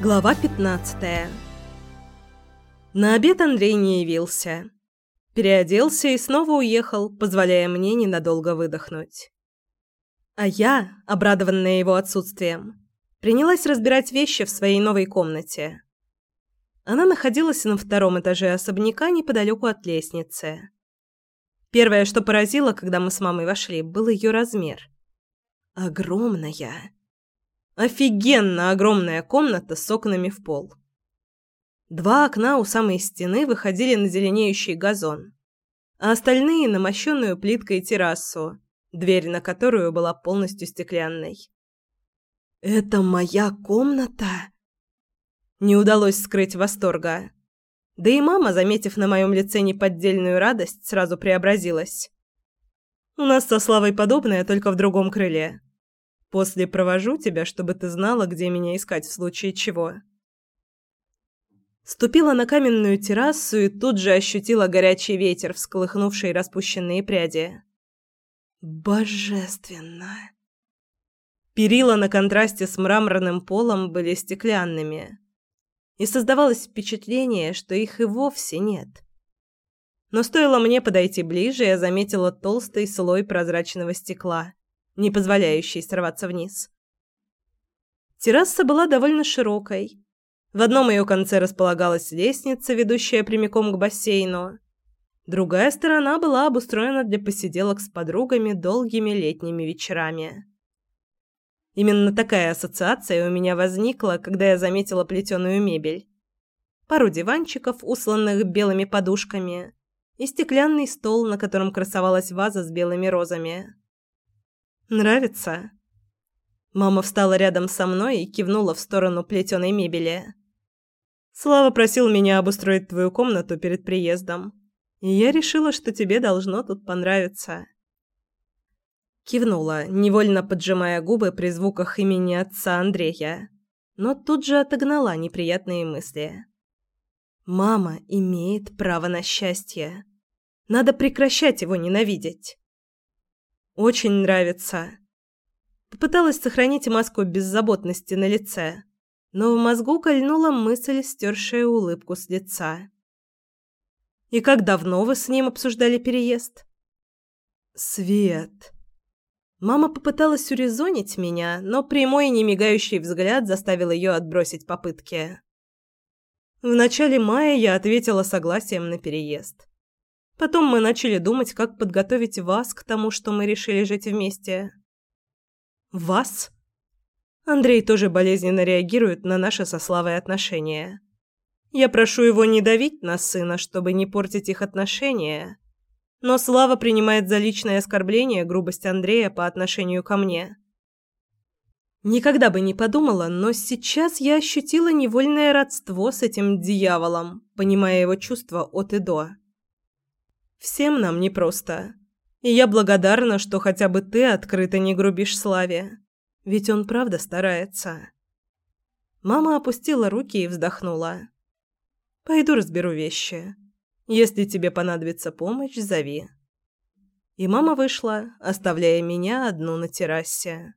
Глава 15 На обед Андрей не явился. Переоделся и снова уехал, позволяя мне ненадолго выдохнуть. А я, обрадованная его отсутствием, принялась разбирать вещи в своей новой комнате. Она находилась на втором этаже особняка неподалеку от лестницы. Первое, что поразило, когда мы с мамой вошли, был ее размер. Огромная. Офигенно огромная комната с окнами в пол. Два окна у самой стены выходили на зеленеющий газон, а остальные – на мощенную плиткой террасу, дверь на которую была полностью стеклянной. «Это моя комната?» Не удалось скрыть восторга. Да и мама, заметив на моем лице неподдельную радость, сразу преобразилась. «У нас со Славой подобное, только в другом крыле. После провожу тебя, чтобы ты знала, где меня искать в случае чего». Ступила на каменную террасу и тут же ощутила горячий ветер, всколыхнувший распущенные пряди. «Божественно!» Перила на контрасте с мраморным полом были стеклянными, и создавалось впечатление, что их и вовсе нет. Но стоило мне подойти ближе, я заметила толстый слой прозрачного стекла, не позволяющий сорваться вниз. Терраса была довольно широкой. В одном ее конце располагалась лестница, ведущая прямиком к бассейну. Другая сторона была обустроена для посиделок с подругами долгими летними вечерами. Именно такая ассоциация у меня возникла, когда я заметила плетеную мебель. Пару диванчиков, усланных белыми подушками, и стеклянный стол, на котором красовалась ваза с белыми розами. «Нравится?» Мама встала рядом со мной и кивнула в сторону плетеной мебели. «Слава просил меня обустроить твою комнату перед приездом, и я решила, что тебе должно тут понравиться». Кивнула, невольно поджимая губы при звуках имени отца Андрея, но тут же отогнала неприятные мысли. «Мама имеет право на счастье. Надо прекращать его ненавидеть». «Очень нравится». Попыталась сохранить маску беззаботности на лице, но в мозгу кольнула мысль, стершая улыбку с лица. «И как давно вы с ним обсуждали переезд?» «Свет...» Мама попыталась урезонить меня, но прямой немигающий взгляд заставил ее отбросить попытки. В начале мая я ответила согласием на переезд. Потом мы начали думать, как подготовить вас к тому, что мы решили жить вместе. Вас? Андрей тоже болезненно реагирует на наши со Славой отношения. Я прошу его не давить на сына, чтобы не портить их отношения, но Слава принимает за личное оскорбление грубость Андрея по отношению ко мне. Никогда бы не подумала, но сейчас я ощутила невольное родство с этим дьяволом, понимая его чувства от и до. Всем нам непросто. И я благодарна, что хотя бы ты открыто не грубишь Славе. Ведь он правда старается. Мама опустила руки и вздохнула. «Пойду разберу вещи. Если тебе понадобится помощь, зови». И мама вышла, оставляя меня одну на террасе.